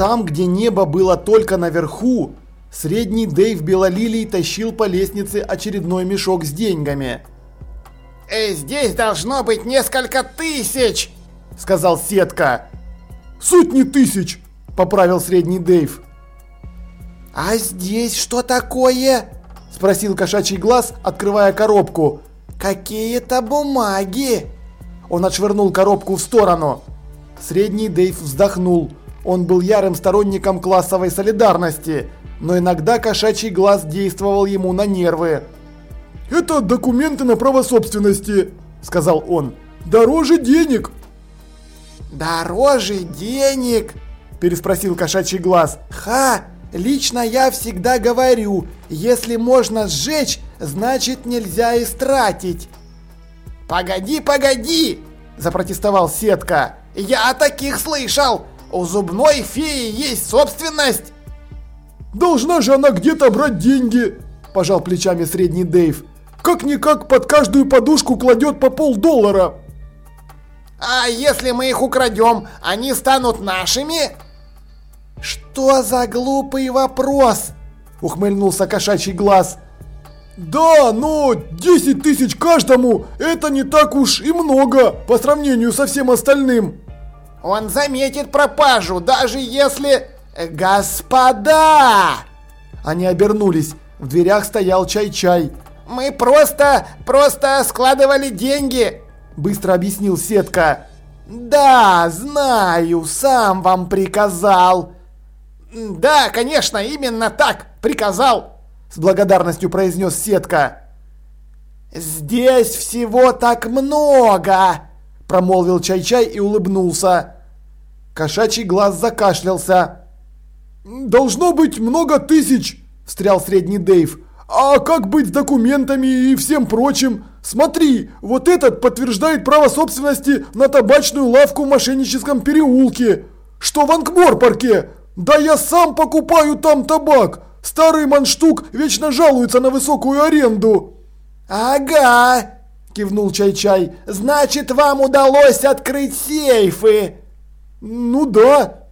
там, где небо было только наверху, средний Дэйв Белолилий тащил по лестнице очередной мешок с деньгами. «Э, «Здесь должно быть несколько тысяч!» – сказал Сетка. «Сотни тысяч!» – поправил средний Дэйв. «А здесь что такое?» – спросил кошачий глаз, открывая коробку. «Какие-то бумаги!» Он отшвырнул коробку в сторону. Средний Дэйв вздохнул. Он был ярым сторонником классовой солидарности, но иногда кошачий глаз действовал ему на нервы. «Это документы на право собственности», – сказал он. «Дороже денег». «Дороже денег?» – переспросил кошачий глаз. «Ха! Лично я всегда говорю, если можно сжечь, значит нельзя истратить». «Погоди, погоди!» – запротестовал Сетка. «Я о таких слышал! У зубной феи есть собственность!» «Должна же она где-то брать деньги!» – пожал плечами средний Дэйв. «Как-никак под каждую подушку кладет по полдоллара!» «А если мы их украдем, они станут нашими?» «Что за глупый вопрос?» – ухмыльнулся кошачий глаз. «Да, но 10 тысяч каждому – это не так уж и много по сравнению со всем остальным!» «Он заметит пропажу, даже если...» «Господа!» Они обернулись. В дверях стоял чай-чай. «Мы просто, просто складывали деньги!» Быстро объяснил Сетка. «Да, знаю, сам вам приказал!» «Да, конечно, именно так, приказал!» С благодарностью произнес Сетка. «Здесь всего так много!» Промолвил Чай-Чай и улыбнулся. Кошачий глаз закашлялся. «Должно быть много тысяч!» Встрял средний Дэйв. «А как быть с документами и всем прочим? Смотри, вот этот подтверждает право собственности на табачную лавку в мошенническом переулке. Что в Ангморпарке? Да я сам покупаю там табак. Старый манштук вечно жалуется на высокую аренду. Ага, кивнул Чай-Чай. Значит, вам удалось открыть сейфы? Ну да.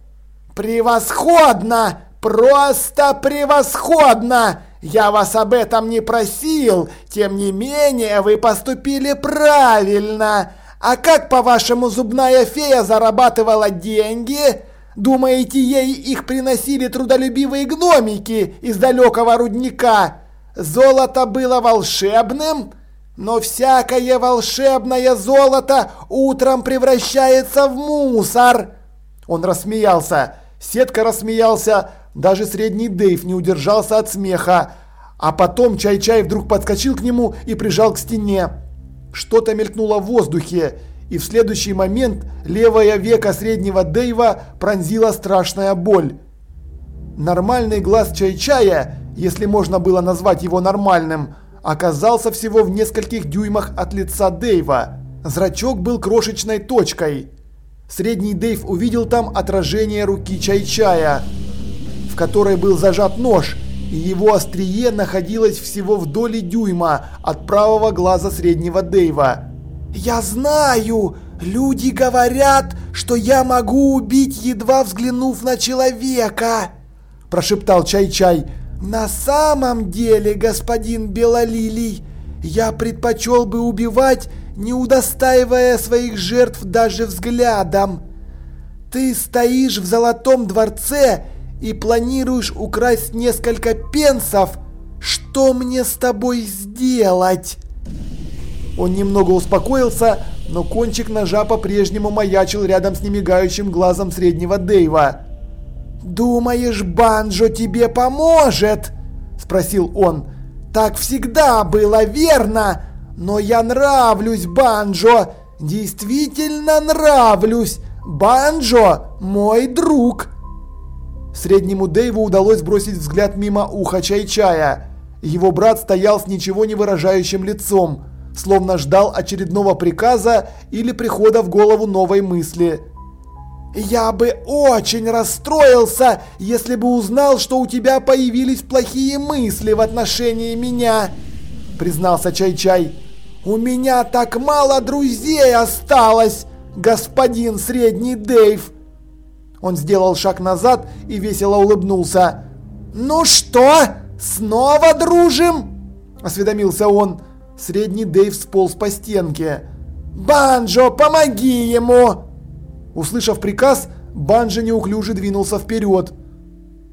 Превосходно! Просто превосходно! Я вас об этом не просил, тем не менее вы поступили правильно. А как, по-вашему, зубная фея зарабатывала деньги? Думаете, ей их приносили трудолюбивые гномики из далекого рудника? Золото было волшебным? Но всякое волшебное золото утром превращается в мусор. Он рассмеялся. Сетка рассмеялся. Даже средний Дейв не удержался от смеха. А потом Чай-Чай вдруг подскочил к нему и прижал к стене. Что-то мелькнуло в воздухе и в следующий момент левое веко среднего Дэйва пронзила страшная боль. Нормальный глаз Чай-Чая, если можно было назвать его нормальным, оказался всего в нескольких дюймах от лица Дэйва. Зрачок был крошечной точкой. Средний Дэйв увидел там отражение руки Чай-Чая, в которой был зажат нож, и его острие находилось всего в доли дюйма от правого глаза среднего Дэйва. «Я знаю! Люди говорят, что я могу убить, едва взглянув на человека!» Прошептал Чай-Чай. «На самом деле, господин Белолилий, я предпочел бы убивать, не удостаивая своих жертв даже взглядом. Ты стоишь в золотом дворце и планируешь украсть несколько пенсов. Что мне с тобой сделать?» Он немного успокоился, но кончик ножа по-прежнему маячил рядом с немигающим глазом среднего Дэйва. «Думаешь, Банджо тебе поможет?» – спросил он. «Так всегда было, верно? Но я нравлюсь Банджо, действительно нравлюсь. Банджо – мой друг». Среднему Дэйву удалось бросить взгляд мимо уха Чай-Чая. Его брат стоял с ничего не выражающим лицом – словно ждал очередного приказа или прихода в голову новой мысли. «Я бы очень расстроился, если бы узнал, что у тебя появились плохие мысли в отношении меня», признался Чай-Чай. «У меня так мало друзей осталось, господин Средний Дэйв». Он сделал шаг назад и весело улыбнулся. «Ну что, снова дружим?» – осведомился он. Средний Дэйв сполз по стенке. «Банджо, помоги ему!» Услышав приказ, Банджо неуклюже двинулся вперед.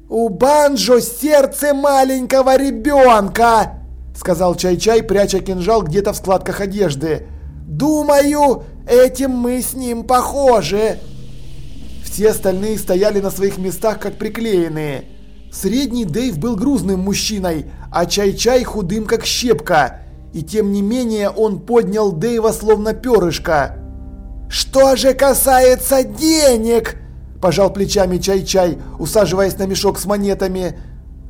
«У Банджо сердце маленького ребенка!» Сказал Чай-Чай, пряча кинжал где-то в складках одежды. «Думаю, этим мы с ним похожи!» Все остальные стояли на своих местах как приклеенные. Средний Дэйв был грузным мужчиной, а Чай-Чай худым как щепка. И тем не менее он поднял Дэйва словно перышко. «Что же касается денег!» – пожал плечами Чай-Чай, усаживаясь на мешок с монетами.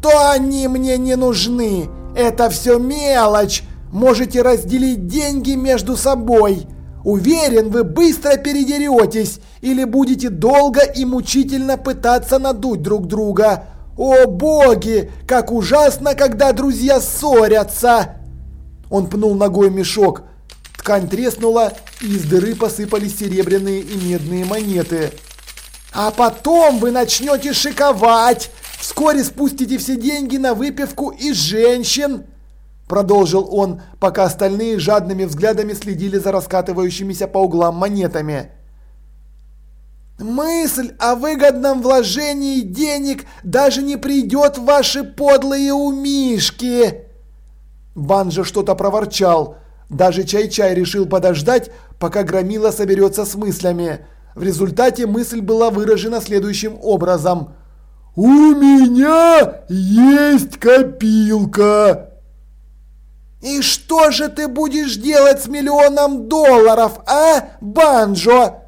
«То они мне не нужны. Это все мелочь. Можете разделить деньги между собой. Уверен, вы быстро передеретесь или будете долго и мучительно пытаться надуть друг друга. О боги, как ужасно, когда друзья ссорятся!» Он пнул ногой мешок. Ткань треснула, и из дыры посыпались серебряные и медные монеты. А потом вы начнете шиковать. Вскоре спустите все деньги на выпивку и женщин. Продолжил он, пока остальные жадными взглядами следили за раскатывающимися по углам монетами. Мысль о выгодном вложении денег даже не придет в ваши подлые умишки. Банжа что-то проворчал. Даже Чай-Чай решил подождать, пока Громила соберется с мыслями. В результате мысль была выражена следующим образом. «У меня есть копилка!» «И что же ты будешь делать с миллионом долларов, а, Банджо?»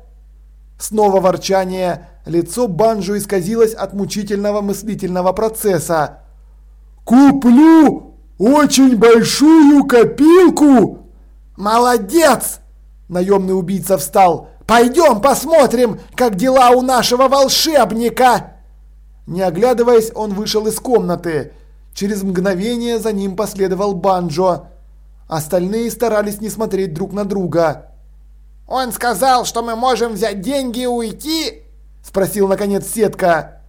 Снова ворчание. Лицо Банджо исказилось от мучительного мыслительного процесса. «Куплю очень большую копилку!» «Молодец!» Наемный убийца встал. Пойдем посмотрим, как дела у нашего волшебника!» Не оглядываясь, он вышел из комнаты. Через мгновение за ним последовал Банджо. Остальные старались не смотреть друг на друга. «Он сказал, что мы можем взять деньги и уйти?» Спросил наконец Сетка.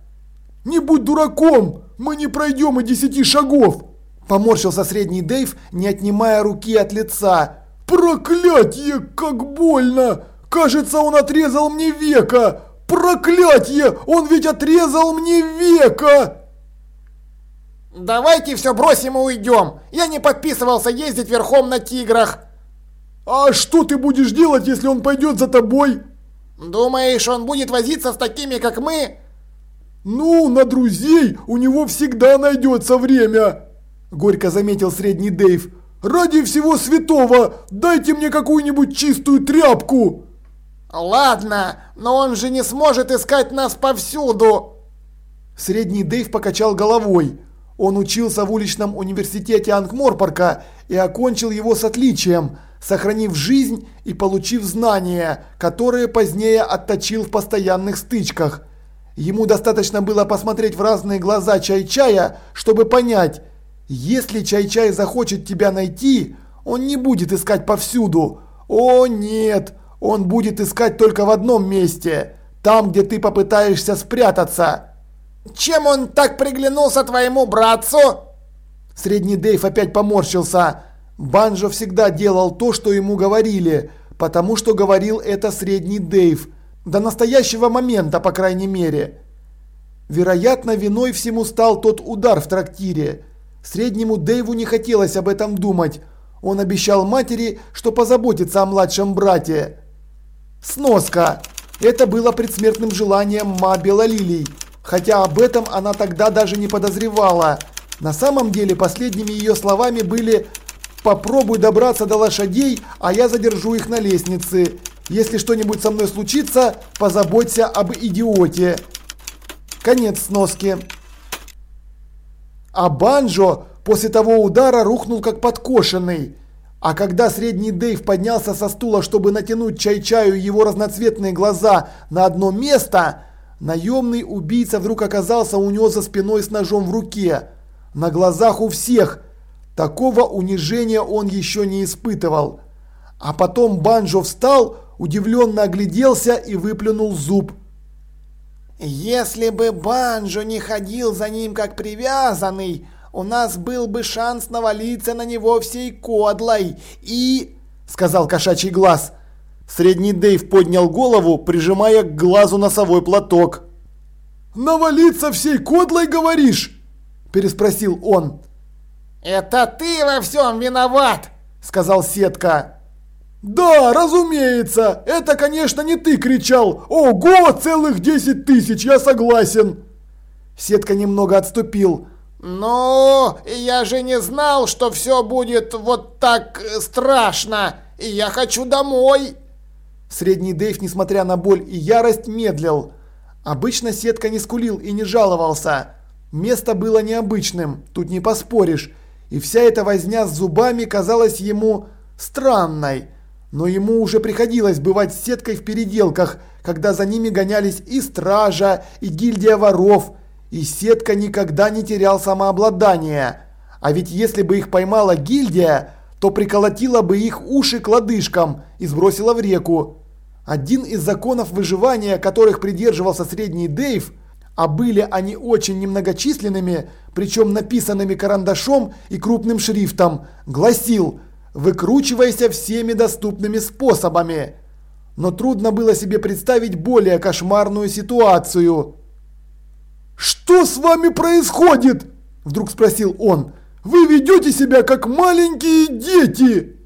«Не будь дураком! Мы не пройдем и десяти шагов!» Поморщился средний Дейв, не отнимая руки от лица. «Проклятье, как больно! Кажется, он отрезал мне века! Проклятье! Он ведь отрезал мне века!» «Давайте все бросим и уйдем! Я не подписывался ездить верхом на тиграх!» «А что ты будешь делать, если он пойдет за тобой?» «Думаешь, он будет возиться с такими, как мы?» «Ну, на друзей у него всегда найдется время!» Горько заметил средний Дейв. «Ради всего святого, дайте мне какую-нибудь чистую тряпку!» «Ладно, но он же не сможет искать нас повсюду!» Средний Дэйв покачал головой. Он учился в уличном университете Ангморпорка и окончил его с отличием, сохранив жизнь и получив знания, которые позднее отточил в постоянных стычках. Ему достаточно было посмотреть в разные глаза Чай-Чая, чтобы понять, если Чай-Чай захочет тебя найти, он не будет искать повсюду. О нет! Он будет искать только в одном месте, там, где ты попытаешься спрятаться. Чем он так приглянулся твоему братцу? Средний Дейв опять поморщился. Банжо всегда делал то, что ему говорили, потому что говорил это Средний Дейв. До настоящего момента, по крайней мере. Вероятно, виной всему стал тот удар в трактире. Среднему Дэйву не хотелось об этом думать. Он обещал матери, что позаботится о младшем брате. Сноска. Это было предсмертным желанием Ма Белолилий, хотя об этом она тогда даже не подозревала. На самом деле последними ее словами были «Попробуй добраться до лошадей, а я задержу их на лестнице. Если что-нибудь со мной случится, позаботься об идиоте». Конец сноски. А Банджо после того удара рухнул как подкошенный. А когда средний Дейв поднялся со стула, чтобы натянуть чай-чаю его разноцветные глаза на одно место, наемный убийца вдруг оказался у него за спиной с ножом в руке. На глазах у всех. Такого унижения он еще не испытывал. А потом Банджо встал, удивленно огляделся и выплюнул зуб. Если бы Банжо не ходил за ним как привязанный, у нас был бы шанс навалиться на него всей кодлой и... Сказал кошачий глаз. Средний Дейв поднял голову, прижимая к глазу носовой платок. «Навалиться всей кодлой, говоришь?» Переспросил он. «Это ты во всем виноват!» Сказал Сетка. «Да, разумеется! Это, конечно, не ты кричал! Ого, целых десять тысяч, я согласен!» Сетка немного отступил. «Ну, я же не знал, что все будет вот так страшно, и я хочу домой!» Средний Дэйв, несмотря на боль и ярость, медлил. Обычно Сетка не скулил и не жаловался. Место было необычным, тут не поспоришь. И вся эта возня с зубами казалась ему странной. Но ему уже приходилось бывать с сеткой в переделках, когда за ними гонялись и стража, и гильдия воров, и сетка никогда не терял самообладание. А ведь если бы их поймала гильдия, то приколотила бы их уши к лодыжкам и сбросила в реку. Один из законов выживания, которых придерживался средний Дейв, а были они очень немногочисленными, причем написанными карандашом и крупным шрифтом, гласил – выкручивайся всеми доступными способами. Но трудно было себе представить более кошмарную ситуацию. «Что с вами происходит?» – вдруг спросил он. «Вы ведете себя как маленькие дети!»